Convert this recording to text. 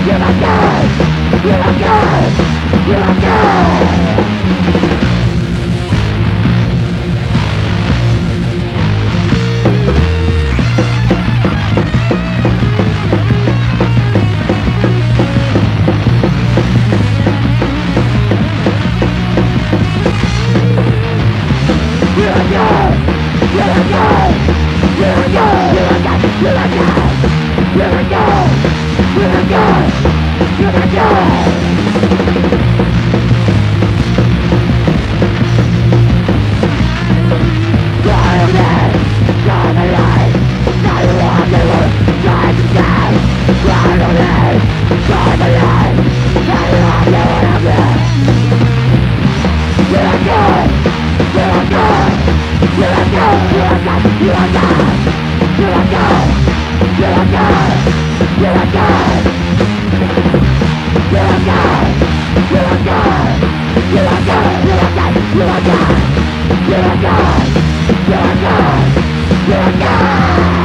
You're a god! You're a god! You're a god! Here I go! Here I go! Here I go! Here I go! You're a god! You're a god! You're a god!